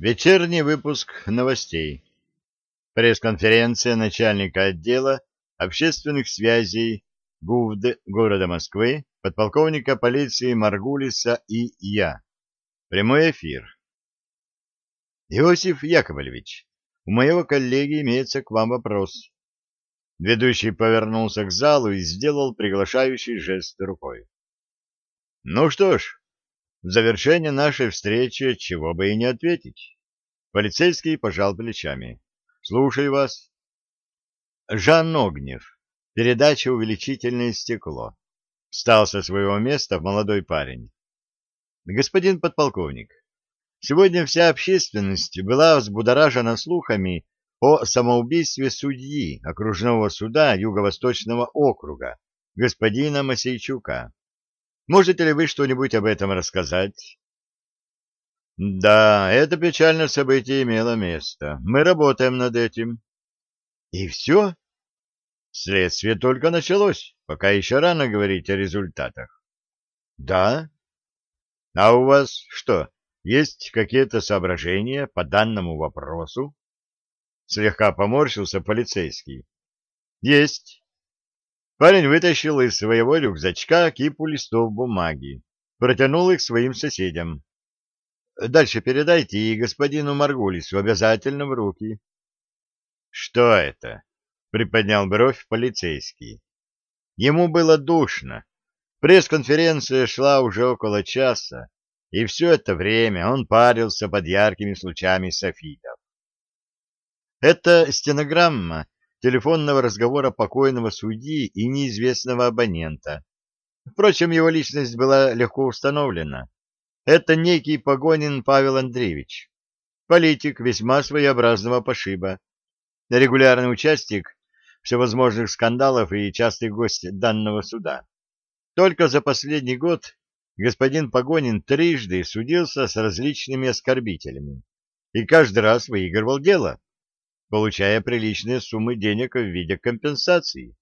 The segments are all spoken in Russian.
Вечерний выпуск новостей. Пресс-конференция начальника отдела общественных связей ГУВД города Москвы, подполковника полиции Маргулиса и я. Прямой эфир. Иосиф Яковлевич, у моего коллеги имеется к вам вопрос. Ведущий повернулся к залу и сделал приглашающий жест рукой. Ну что ж, в завершение нашей встречи чего бы и не ответить. Полицейский пожал плечами. Слушаю вас. Жан Огнев. Передача «Увеличительное стекло». Встал со своего места молодой парень. Господин подполковник, сегодня вся общественность была взбудоражена слухами о самоубийстве судьи окружного суда Юго-Восточного округа, господина Масейчука. Можете ли вы что-нибудь об этом рассказать? Да, это печальное событие имело место. Мы работаем над этим. И все? Следствие только началось, пока еще рано говорить о результатах. Да? А у вас что, есть какие-то соображения по данному вопросу? Слегка поморщился полицейский. Есть. Парень вытащил из своего рюкзачка кипу листов бумаги, протянул их своим соседям. Дальше передайте и господину Маргулису обязательно в руки. — Что это? — приподнял бровь полицейский. Ему было душно. Пресс-конференция шла уже около часа, и все это время он парился под яркими случаями софитов. Это стенограмма телефонного разговора покойного судьи и неизвестного абонента. Впрочем, его личность была легко установлена. Это некий Погонин Павел Андреевич, политик весьма своеобразного пошиба, регулярный участник всевозможных скандалов и частый гость данного суда. Только за последний год господин Погонин трижды судился с различными оскорбителями и каждый раз выигрывал дело получая приличные суммы денег в виде компенсации.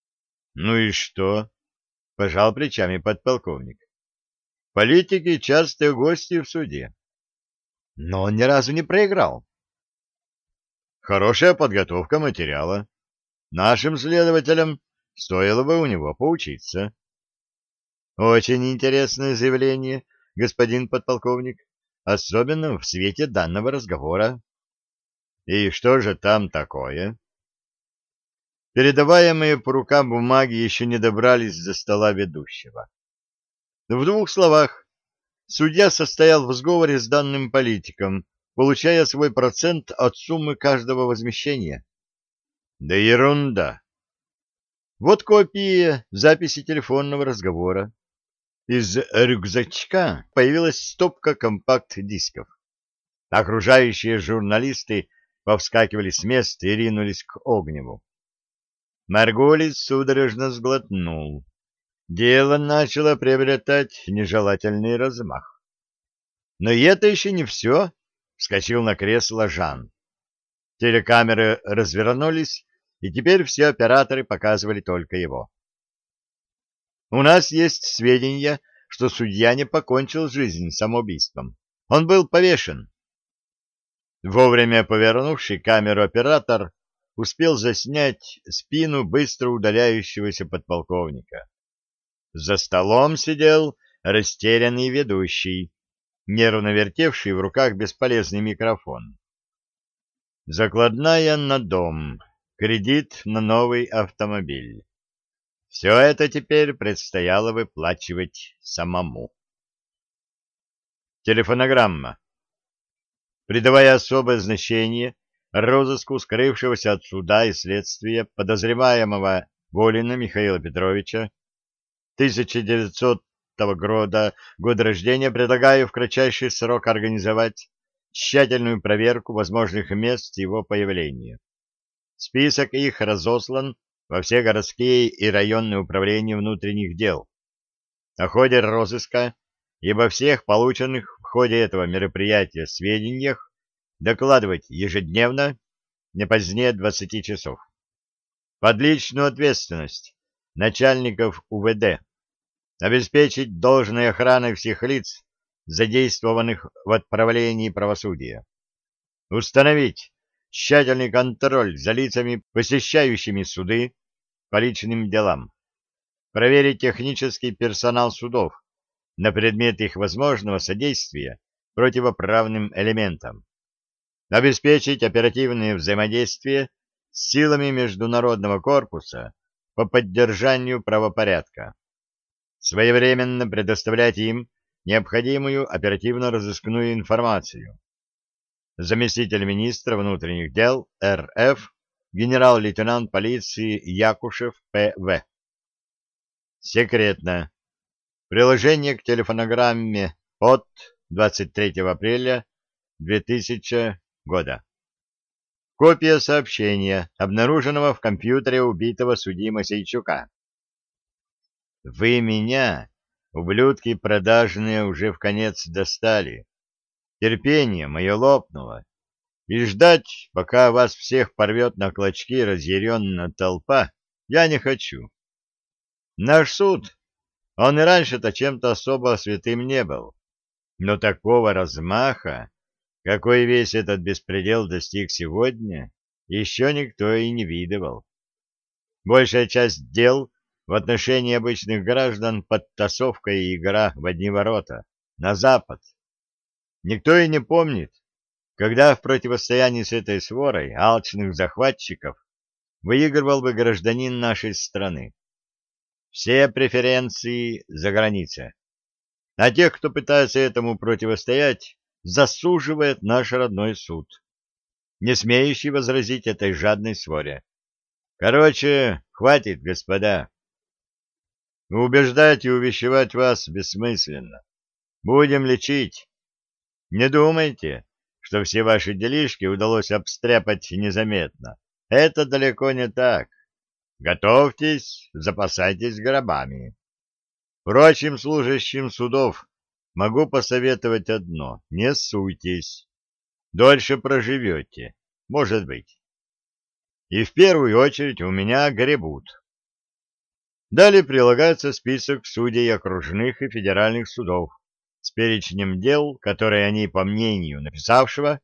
— Ну и что? — пожал плечами подполковник. — Политики — частые гости в суде. Но он ни разу не проиграл. Хорошая подготовка материала. Нашим следователям стоило бы у него поучиться. Очень интересное заявление, господин подполковник, особенно в свете данного разговора. И что же там такое? Передаваемые по рукам бумаги еще не добрались до стола ведущего. В двух словах, судья состоял в сговоре с данным политиком, получая свой процент от суммы каждого возмещения. Да ерунда. Вот копия записи телефонного разговора. Из рюкзачка появилась стопка компакт-дисков. Окружающие журналисты повскакивали с места и ринулись к Огневу. Марголис судорожно сглотнул. Дело начало приобретать нежелательный размах. Но это еще не все, — вскочил на кресло Жан. Телекамеры развернулись, и теперь все операторы показывали только его. У нас есть сведения, что судья не покончил жизнь самоубийством. Он был повешен. Вовремя повернувший камеру оператор успел заснять спину быстро удаляющегося подполковника. За столом сидел растерянный ведущий, нервно вертевший в руках бесполезный микрофон. Закладная на дом, кредит на новый автомобиль. Все это теперь предстояло выплачивать самому. Телефонограмма придавая особое значение розыску скрывшегося от суда и следствия подозреваемого Волина Михаила Петровича 1900 года, года рождения, предлагаю в кратчайший срок организовать тщательную проверку возможных мест его появления. Список их разослан во все городские и районные управления внутренних дел. О ходе розыска и обо всех полученных ходе этого мероприятия сведениях докладывать ежедневно не позднее 20 часов. Под личную ответственность начальников УВД обеспечить должной охраной всех лиц, задействованных в отправлении правосудия. Установить тщательный контроль за лицами, посещающими суды по личным делам. Проверить технический персонал судов на предмет их возможного содействия противоправным элементам. Обеспечить оперативное взаимодействие с силами Международного корпуса по поддержанию правопорядка. Своевременно предоставлять им необходимую оперативно-розыскную информацию. Заместитель министра внутренних дел РФ генерал-лейтенант полиции Якушев П.В. Секретно. Приложение к телефонограмме от 23 апреля 2000 года. Копия сообщения, обнаруженного в компьютере убитого судьи Масейчука. Вы меня, ублюдки продажные, уже в конец достали. Терпение мое лопнуло. И ждать, пока вас всех порвет на клочки разъяренная толпа, я не хочу. Наш суд, он и раньше-то чем-то особо святым не был. Но такого размаха какой весь этот беспредел достиг сегодня, еще никто и не видывал. Большая часть дел в отношении обычных граждан подтасовка и игра в одни ворота, на запад. Никто и не помнит, когда в противостоянии с этой сворой алчных захватчиков выигрывал бы гражданин нашей страны. Все преференции за границей. А тех, кто пытается этому противостоять, засуживает наш родной суд, не смеющий возразить этой жадной своре. Короче, хватит, господа. Убеждать и увещевать вас бессмысленно. Будем лечить. Не думайте, что все ваши делишки удалось обстряпать незаметно. Это далеко не так. Готовьтесь, запасайтесь гробами. Прочим служащим судов могу посоветовать одно — не суйтесь. Дольше проживете, может быть. И в первую очередь у меня гребут. Далее прилагается список судей окружных и федеральных судов с перечнем дел, которые они, по мнению написавшего,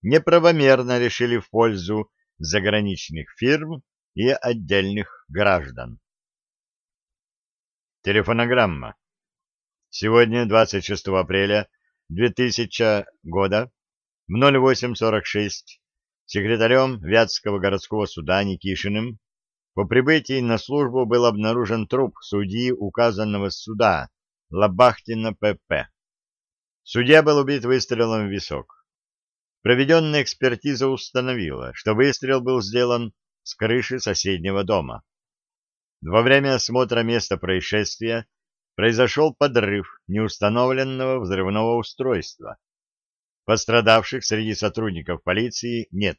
неправомерно решили в пользу заграничных фирм и отдельных граждан. Телефонограмма. Сегодня, 26 апреля 2000 года, в 08.46, секретарем Вятского городского суда Никишиным по прибытии на службу был обнаружен труп судьи указанного суда Лабахтина П.П. Судья был убит выстрелом в висок. Проведенная экспертиза установила, что выстрел был сделан с крыши соседнего дома. Во время осмотра места происшествия произошел подрыв неустановленного взрывного устройства. Пострадавших среди сотрудников полиции нет.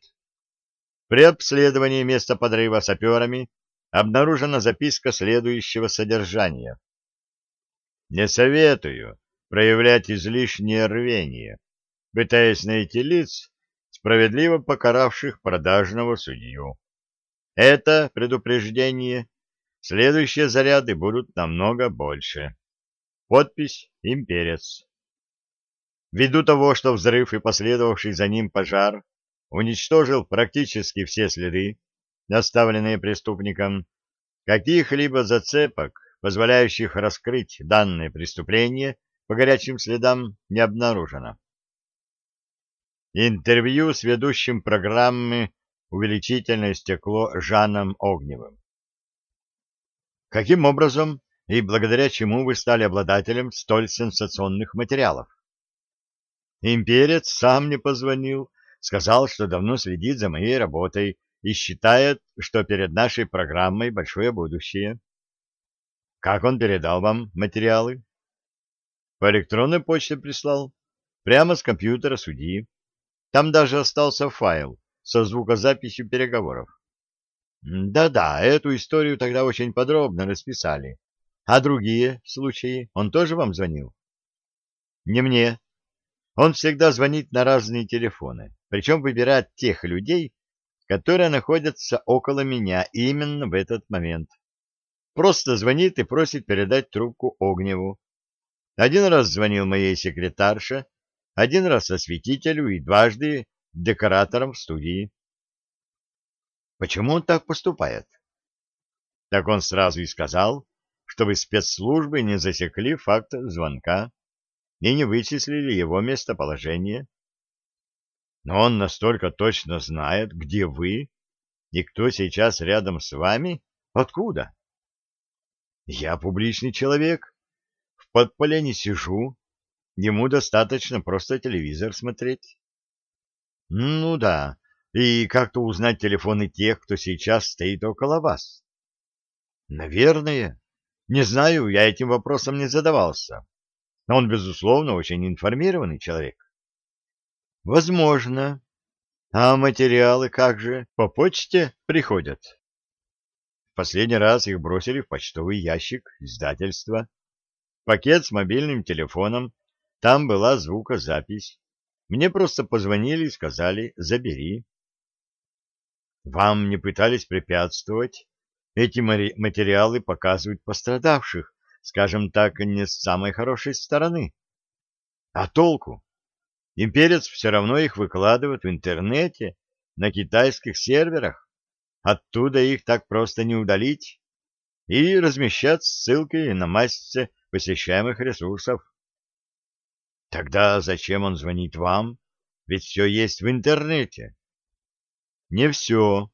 При обследовании места подрыва саперами обнаружена записка следующего содержания. «Не советую проявлять излишнее рвение, пытаясь найти лиц, справедливо покаравших продажного судью. Это предупреждение Следующие заряды будут намного больше. Подпись «Имперец». Ввиду того, что взрыв и последовавший за ним пожар уничтожил практически все следы, оставленные преступником, каких-либо зацепок, позволяющих раскрыть данное преступление по горячим следам, не обнаружено. Интервью с ведущим программы «Увеличительное стекло» Жаном Огневым. Каким образом и благодаря чему вы стали обладателем столь сенсационных материалов? Имперец сам мне позвонил, сказал, что давно следит за моей работой и считает, что перед нашей программой большое будущее. Как он передал вам материалы? По электронной почте прислал. Прямо с компьютера судьи. Там даже остался файл со звукозаписью переговоров. Да-да, эту историю тогда очень подробно расписали. А другие случаи? Он тоже вам звонил? Не мне. Он всегда звонит на разные телефоны, причем выбирает тех людей, которые находятся около меня именно в этот момент. Просто звонит и просит передать трубку Огневу. Один раз звонил моей секретарше, один раз осветителю и дважды декоратором в студии. Почему он так поступает? Так он сразу и сказал, чтобы спецслужбы не засекли факт звонка и не вычислили его местоположение. Но он настолько точно знает, где вы и кто сейчас рядом с вами? Откуда? Я публичный человек. В подполе не сижу. Ему достаточно просто телевизор смотреть. Ну да, и как-то узнать телефоны тех, кто сейчас стоит около вас. Наверное. Не знаю, я этим вопросом не задавался. Но он, безусловно, очень информированный человек. Возможно. А материалы как же? По почте приходят? В последний раз их бросили в почтовый ящик издательства. Пакет с мобильным телефоном. Там была звукозапись. Мне просто позвонили и сказали «забери». Вам не пытались препятствовать? Эти материалы показывают пострадавших, скажем так, не с самой хорошей стороны. А толку? Имперец все равно их выкладывает в интернете, на китайских серверах. Оттуда их так просто не удалить. И размещать ссылки на массе посещаемых ресурсов. Тогда зачем он звонит вам? Ведь все есть в интернете. Не все.